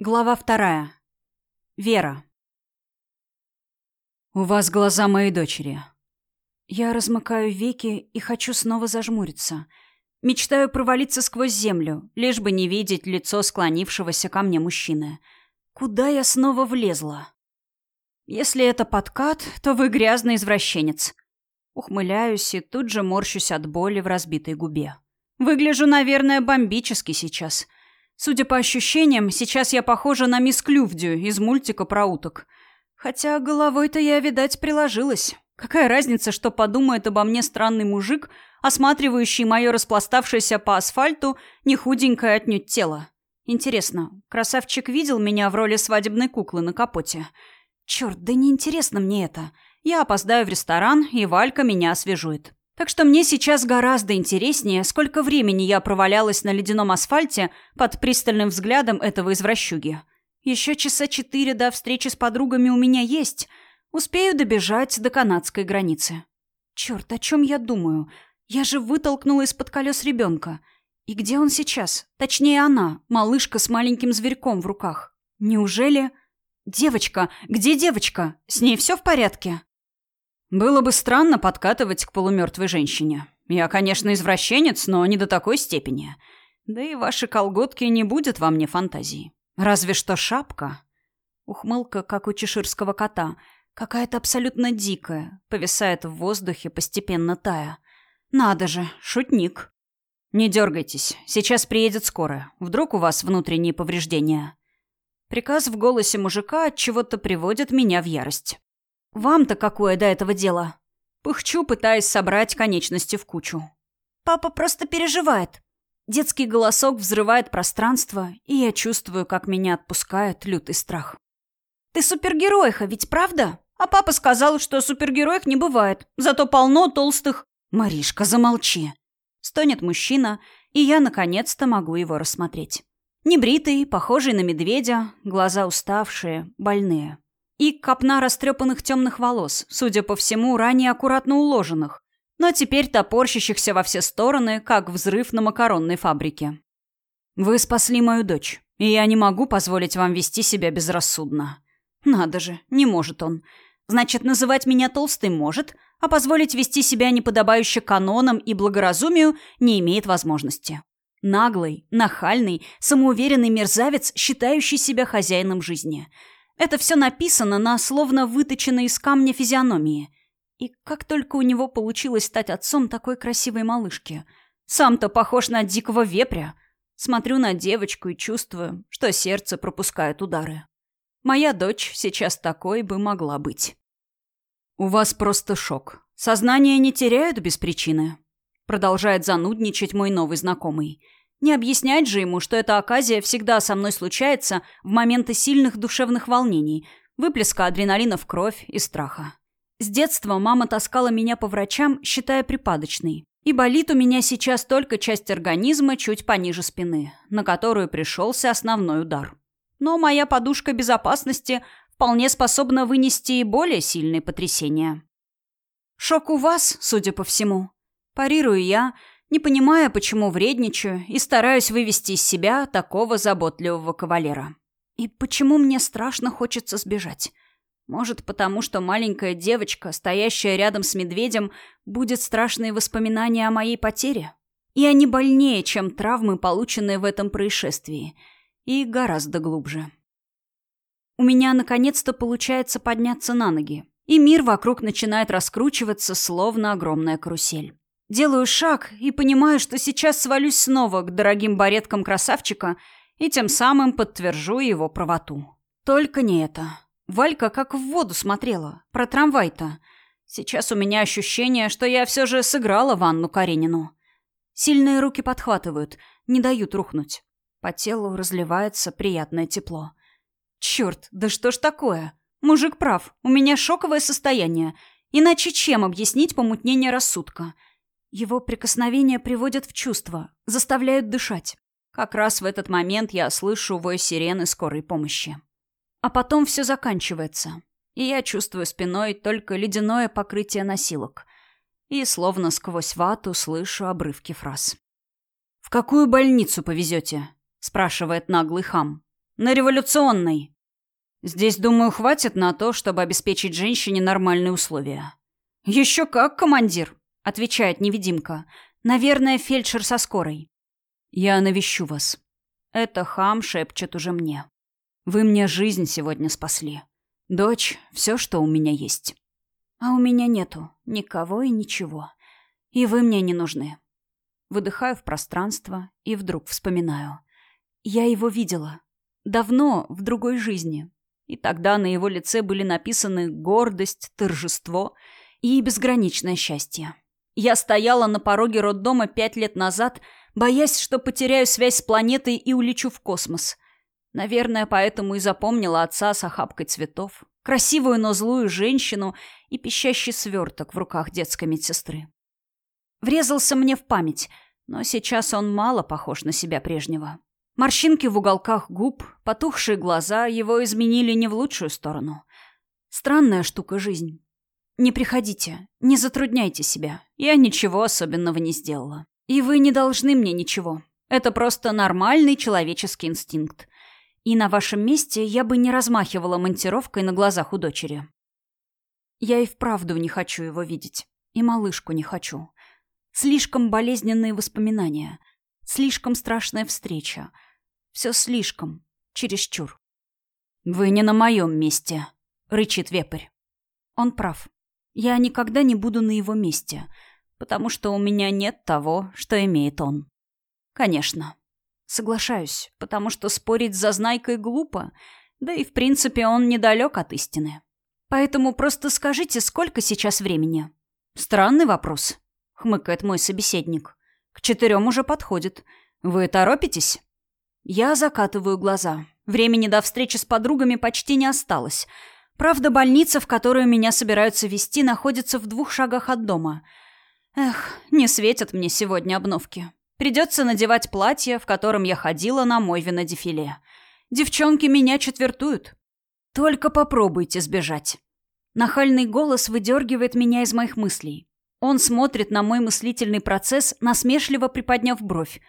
Глава вторая. Вера. «У вас глаза моей дочери». Я размыкаю веки и хочу снова зажмуриться. Мечтаю провалиться сквозь землю, лишь бы не видеть лицо склонившегося ко мне мужчины. Куда я снова влезла? Если это подкат, то вы грязный извращенец. Ухмыляюсь и тут же морщусь от боли в разбитой губе. Выгляжу, наверное, бомбически сейчас — Судя по ощущениям, сейчас я похожа на мисс Клювдю из мультика про уток. Хотя головой-то я, видать, приложилась. Какая разница, что подумает обо мне странный мужик, осматривающий мое распластавшееся по асфальту не худенькое отнюдь тело. Интересно, красавчик видел меня в роли свадебной куклы на капоте? Черт, да неинтересно мне это. Я опоздаю в ресторан, и Валька меня освежует. Так что мне сейчас гораздо интереснее, сколько времени я провалялась на ледяном асфальте под пристальным взглядом этого извращуги. Еще часа четыре до встречи с подругами у меня есть. Успею добежать до канадской границы. Черт, о чем я думаю? Я же вытолкнула из-под колес ребенка. И где он сейчас? Точнее, она, малышка с маленьким зверьком в руках. Неужели... Девочка! Где девочка? С ней все в порядке? Было бы странно подкатывать к полумертвой женщине. Я, конечно, извращенец, но не до такой степени. Да и ваши колготки не будет во мне фантазии. Разве что шапка. Ухмылка, как у чеширского кота, какая-то абсолютно дикая, повисает в воздухе, постепенно тая. Надо же, шутник. Не дергайтесь, сейчас приедет скорая. Вдруг у вас внутренние повреждения. Приказ в голосе мужика от чего-то приводит меня в ярость. «Вам-то какое до этого дело?» Пыхчу, пытаясь собрать конечности в кучу. «Папа просто переживает». Детский голосок взрывает пространство, и я чувствую, как меня отпускает лютый страх. «Ты супергеройха, ведь правда? А папа сказал, что супергероек не бывает, зато полно толстых...» «Маришка, замолчи!» Стонет мужчина, и я наконец-то могу его рассмотреть. Небритый, похожий на медведя, глаза уставшие, больные и копна растрепанных темных волос, судя по всему, ранее аккуратно уложенных, но теперь топорщащихся во все стороны, как взрыв на макаронной фабрике. «Вы спасли мою дочь, и я не могу позволить вам вести себя безрассудно». «Надо же, не может он. Значит, называть меня толстой может, а позволить вести себя неподобающе канонам и благоразумию не имеет возможности». Наглый, нахальный, самоуверенный мерзавец, считающий себя хозяином жизни – это все написано на словно выточенной из камня физиономии. И как только у него получилось стать отцом такой красивой малышки. Сам-то похож на дикого вепря. Смотрю на девочку и чувствую, что сердце пропускает удары. Моя дочь сейчас такой бы могла быть. «У вас просто шок. Сознание не теряют без причины», — продолжает занудничать мой новый знакомый. Не объяснять же ему, что эта оказия всегда со мной случается в моменты сильных душевных волнений, выплеска адреналина в кровь и страха. С детства мама таскала меня по врачам, считая припадочной. И болит у меня сейчас только часть организма чуть пониже спины, на которую пришелся основной удар. Но моя подушка безопасности вполне способна вынести и более сильные потрясения. Шок у вас, судя по всему. Парирую я, не понимая, почему вредничаю и стараюсь вывести из себя такого заботливого кавалера. И почему мне страшно хочется сбежать? Может, потому что маленькая девочка, стоящая рядом с медведем, будет страшные воспоминания о моей потере? И они больнее, чем травмы, полученные в этом происшествии. И гораздо глубже. У меня наконец-то получается подняться на ноги. И мир вокруг начинает раскручиваться, словно огромная карусель. Делаю шаг и понимаю, что сейчас свалюсь снова к дорогим бареткам красавчика и тем самым подтвержу его правоту. Только не это. Валька как в воду смотрела. Про трамвай-то. Сейчас у меня ощущение, что я все же сыграла Ванну Каренину. Сильные руки подхватывают, не дают рухнуть. По телу разливается приятное тепло. Черт, да что ж такое? Мужик прав, у меня шоковое состояние. Иначе чем объяснить помутнение рассудка? — его прикосновения приводят в чувство, заставляют дышать. Как раз в этот момент я слышу вой сирены скорой помощи. А потом все заканчивается, и я чувствую спиной только ледяное покрытие носилок. И словно сквозь вату слышу обрывки фраз. «В какую больницу повезете?» — спрашивает наглый хам. На революционной. Здесь, думаю, хватит на то, чтобы обеспечить женщине нормальные условия. Еще как, командир, отвечает невидимка. Наверное, фельдшер со скорой. Я навещу вас. Это хам шепчет уже мне. Вы мне жизнь сегодня спасли. Дочь, все, что у меня есть. А у меня нету никого и ничего. И вы мне не нужны. Выдыхаю в пространство и вдруг вспоминаю. Я его видела. Давно, в другой жизни. И тогда на его лице были написаны гордость, торжество и безграничное счастье. Я стояла на пороге роддома пять лет назад, боясь, что потеряю связь с планетой и улечу в космос. Наверное, поэтому и запомнила отца с охапкой цветов, красивую, но злую женщину и пищащий сверток в руках детской медсестры врезался мне в память, но сейчас он мало похож на себя прежнего. Морщинки в уголках губ, потухшие глаза его изменили не в лучшую сторону. Странная штука жизнь. Не приходите, не затрудняйте себя. Я ничего особенного не сделала. И вы не должны мне ничего. Это просто нормальный человеческий инстинкт. И на вашем месте я бы не размахивала монтировкой на глазах у дочери. Я и вправду не хочу его видеть. И малышку не хочу. Слишком болезненные воспоминания. Слишком страшная встреча. Все слишком. Чересчур. «Вы не на моем месте», — рычит вепрь. Он прав. Я никогда не буду на его месте, потому что у меня нет того, что имеет он. Конечно. Соглашаюсь, потому что спорить с зазнайкой глупо, да и в принципе он недалек от истины. Поэтому просто скажите, сколько сейчас времени? Странный вопрос хмыкает мой собеседник. К четырем уже подходит. Вы торопитесь? Я закатываю глаза. Времени до встречи с подругами почти не осталось. Правда, больница, в которую меня собираются вести, находится в двух шагах от дома. Эх, не светят мне сегодня обновки. Придется надевать платье, в котором я ходила на мой винодефиле. Девчонки меня четвертуют. Только попробуйте сбежать. Нахальный голос выдергивает меня из моих мыслей. Он смотрит на мой мыслительный процесс, насмешливо приподняв бровь.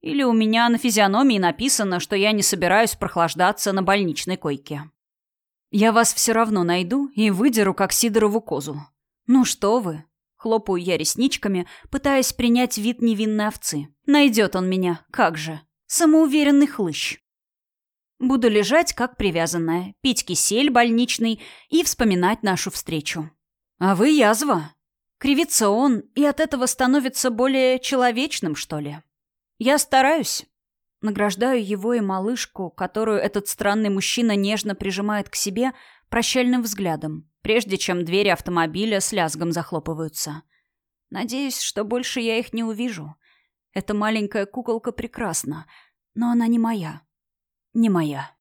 Или у меня на физиономии написано, что я не собираюсь прохлаждаться на больничной койке. Я вас все равно найду и выдеру, как Сидорову козу. Ну что вы? Хлопаю я ресничками, пытаясь принять вид невинной овцы. Найдет он меня, как же. Самоуверенный хлыщ. Буду лежать, как привязанная, пить кисель больничный и вспоминать нашу встречу. А вы язва. Кривится он, и от этого становится более человечным, что ли. Я стараюсь. Награждаю его и малышку, которую этот странный мужчина нежно прижимает к себе, прощальным взглядом, прежде чем двери автомобиля с лязгом захлопываются. Надеюсь, что больше я их не увижу. Эта маленькая куколка прекрасна, но она не моя. Не моя.